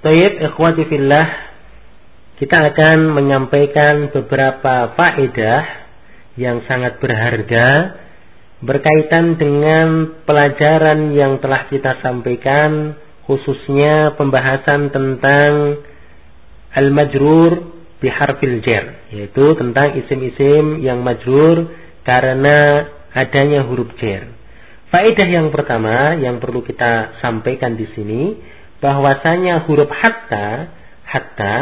Tayyib ikhwati fillah kita akan menyampaikan beberapa faedah yang sangat berharga berkaitan dengan pelajaran yang telah kita sampaikan khususnya pembahasan tentang al-majrur biharfil jar yaitu tentang isim-isim yang majrur karena adanya huruf jar. Faedah yang pertama yang perlu kita sampaikan di sini bahwasanya huruf hatta hatta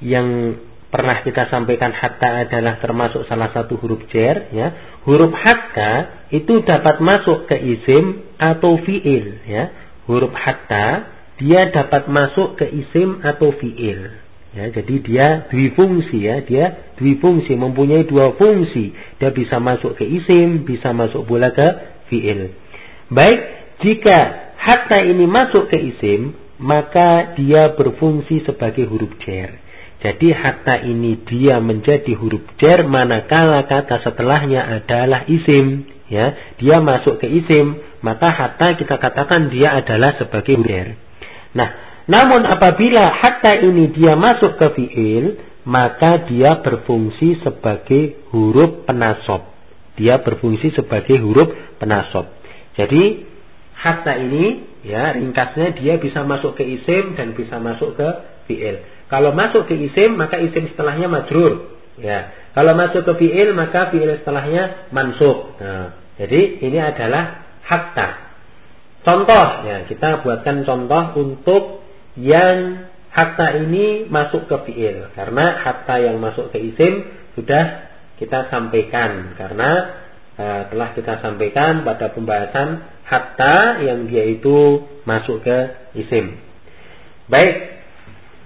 yang pernah kita sampaikan hatta adalah termasuk salah satu huruf jar ya. Huruf hatta itu dapat masuk ke isim atau fiil ya. Huruf hatta dia dapat masuk ke isim atau fiil ya. Jadi dia fungsi ya. Dia fungsi mempunyai dua fungsi. Dia bisa masuk ke isim bisa masuk pula ke fiil. Baik jika hatta ini masuk ke isim, maka dia berfungsi sebagai huruf jar. Jadi hatta ini dia menjadi huruf jar manakala kata setelahnya adalah isim, ya. Dia masuk ke isim, maka hatta kita katakan dia adalah sebagai huruf jar. Nah, namun apabila hatta ini dia masuk ke fiil, maka dia berfungsi sebagai huruf penasob. Dia berfungsi sebagai huruf penasob. Jadi hatta ini ya ringkasnya dia bisa masuk ke isim dan bisa masuk ke fiil. Kalau masuk ke isim maka isim setelahnya majrur. Ya. Kalau masuk ke fiil maka fiil setelahnya mansub. Nah, jadi ini adalah hatta. Contoh ya, kita buatkan contoh untuk yang hatta ini masuk ke fiil karena hatta yang masuk ke isim sudah kita sampaikan karena uh, telah kita sampaikan pada pembahasan hatta yang dia itu masuk ke isim. Baik.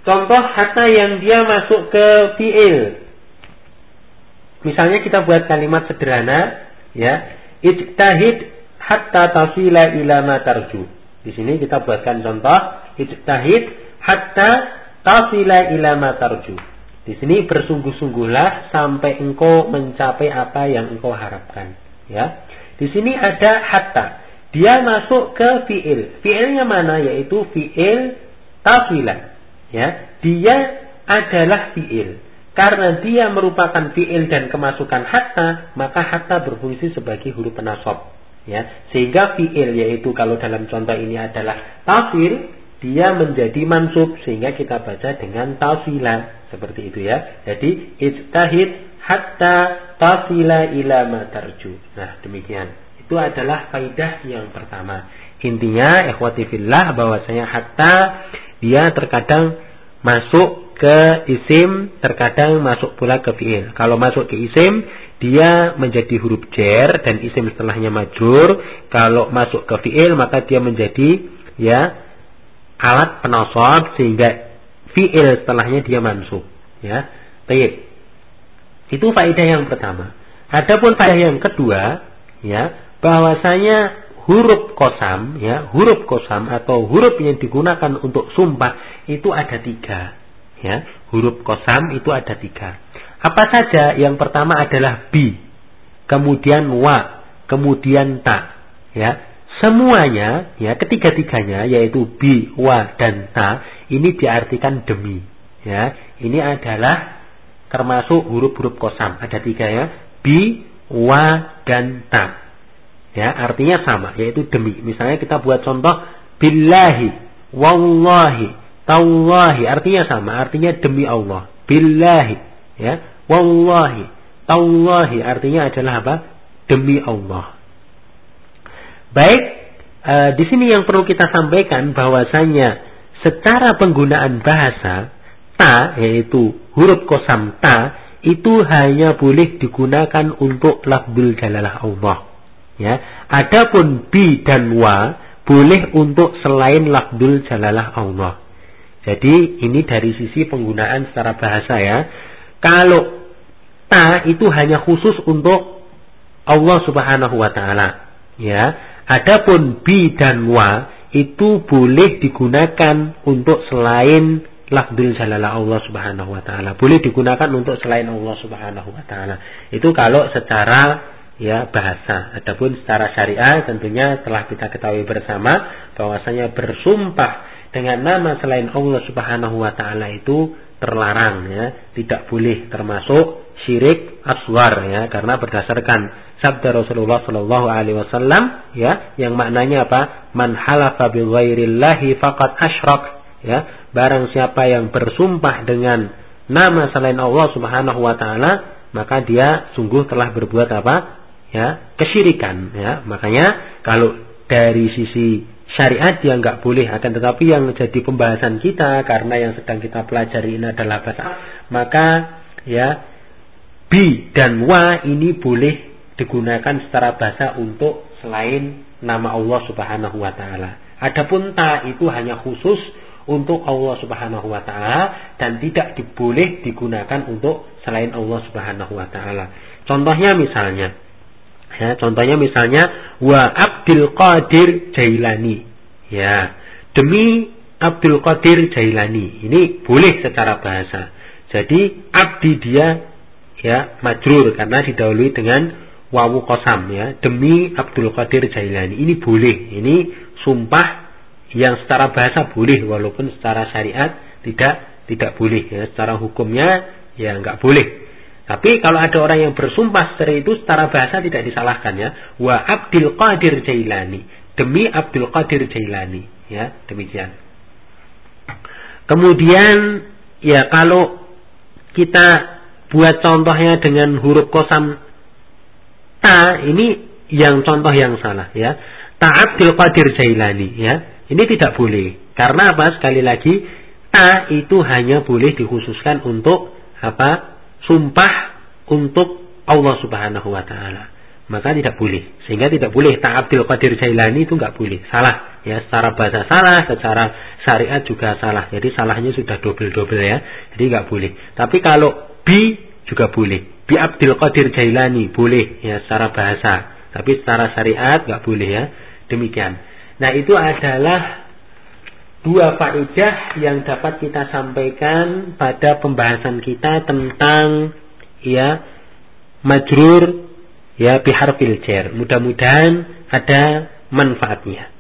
Contoh hatta yang dia masuk ke fiil. Misalnya kita buat kalimat sederhana ya, ijtahid hatta tasila ila ma tarju. Di sini kita buatkan contoh ijtahid hatta tasila ila ma tarju. Di sini bersungguh-sungguhlah sampai engkau mencapai apa yang engkau harapkan. Ya, di sini ada hatta. Dia masuk ke fiil. Fiilnya mana? Yaitu fiil tafila. Ya, dia adalah fiil. Karena dia merupakan fiil dan kemasukan hatta, maka hatta berfungsi sebagai huruf penasob. Ya, sehingga fiil yaitu kalau dalam contoh ini adalah tafil, dia menjadi mansub sehingga kita baca dengan tafila seperti itu ya. Jadi ijtahid hatta tafila ila ma tarju. Nah, demikian. Itu adalah faidah yang pertama. Intinya ikhwati fillah bahwasanya hatta dia terkadang masuk ke isim, terkadang masuk pula ke fiil. Kalau masuk ke isim, dia menjadi huruf jar dan isim setelahnya majrur. Kalau masuk ke fiil, maka dia menjadi ya alat penosok sehingga fiil setelahnya dia mansub ya. Tayyib. Itu faedah yang pertama. Adapun faedah yang kedua ya bahwasanya huruf kosam ya huruf kosam atau huruf yang digunakan untuk sumpah itu ada tiga ya. Huruf kosam itu ada tiga. Apa saja? Yang pertama adalah bi kemudian wa kemudian ta ya Semuanya, ya ketiga-tiganya yaitu bi, wa, dan ta ini diartikan demi. Ya, ini adalah termasuk huruf-huruf kosam. Ada tiga ya, bi, wa, dan ta. Ya, artinya sama, yaitu demi. Misalnya kita buat contoh billahi, wallahi, tallahi, artinya sama, artinya demi Allah. Billahi, ya, wallahi, tallahi, artinya adalah apa? Demi Allah. Baik, e, di sini yang perlu kita sampaikan bahwasanya secara penggunaan bahasa ta yaitu huruf kosam ta itu hanya boleh digunakan untuk lafzul jalalah Allah. Ya, adapun bi dan wa boleh untuk selain lafzul jalalah Allah. Jadi ini dari sisi penggunaan secara bahasa ya. Kalau ta itu hanya khusus untuk Allah Subhanahu wa taala. Ya, Adapun bi dan wa itu boleh digunakan untuk selain lafdul jalala Allah Subhanahu wa taala. Boleh digunakan untuk selain Allah Subhanahu wa taala. Itu kalau secara ya bahasa. Adapun secara syariah tentunya telah kita ketahui bersama bahwasanya bersumpah dengan nama selain Allah Subhanahu wa taala itu terlarang ya, tidak boleh termasuk syirik aswar ya. Karena berdasarkan sabda Rasulullah Shallallahu alaihi wasallam ya yang maknanya apa? Man halafa bi ghairillahi faqad ya. Barang siapa yang bersumpah dengan nama selain Allah Subhanahu wa taala maka dia sungguh telah berbuat apa? Ya kesyirikan ya. Makanya kalau dari sisi syariat yang nggak boleh akan tetapi yang jadi pembahasan kita karena yang sedang kita pelajari ini adalah bahasa maka ya bi dan wa ini boleh digunakan secara bahasa untuk selain nama Allah Subhanahu wa taala. Adapun ta itu hanya khusus untuk Allah Subhanahu wa taala dan tidak diboleh digunakan untuk selain Allah Subhanahu wa taala. Contohnya misalnya ya, contohnya misalnya wa Abdul Qadir Jailani. Ya, demi Abdul Qadir Jailani. Ini boleh secara bahasa. Jadi abdi dia ya majrur karena didahului dengan wawu kosam ya demi Abdul Qadir Jailani ini boleh ini sumpah yang secara bahasa boleh walaupun secara syariat tidak tidak boleh ya secara hukumnya ya nggak boleh tapi kalau ada orang yang bersumpah seperti itu secara bahasa tidak disalahkan ya. Wa Abdul Qadir Jailani. Demi Abdul Qadir Jailani ya demikian. Kemudian ya kalau kita buat contohnya dengan huruf kosam ta ini yang contoh yang salah ya. Ta'abdil Qadir Jailani ya. Ini tidak boleh. Karena apa? Sekali lagi ta itu hanya boleh dikhususkan untuk apa sumpah untuk Allah Subhanahu wa taala. Maka tidak boleh. Sehingga tidak boleh Ta'abdil Qadir Jailani itu nggak boleh. Salah. Ya secara bahasa salah secara syariat juga salah. Jadi salahnya sudah double double ya. Jadi nggak boleh. Tapi kalau bi juga boleh. Bi Abdul Qadir Jailani boleh. Ya secara bahasa, tapi secara syariat nggak boleh ya. Demikian. Nah, itu adalah dua faedah yang dapat kita sampaikan pada pembahasan kita tentang ya majrur ya biharfil jar. Mudah-mudahan ada manfaatnya.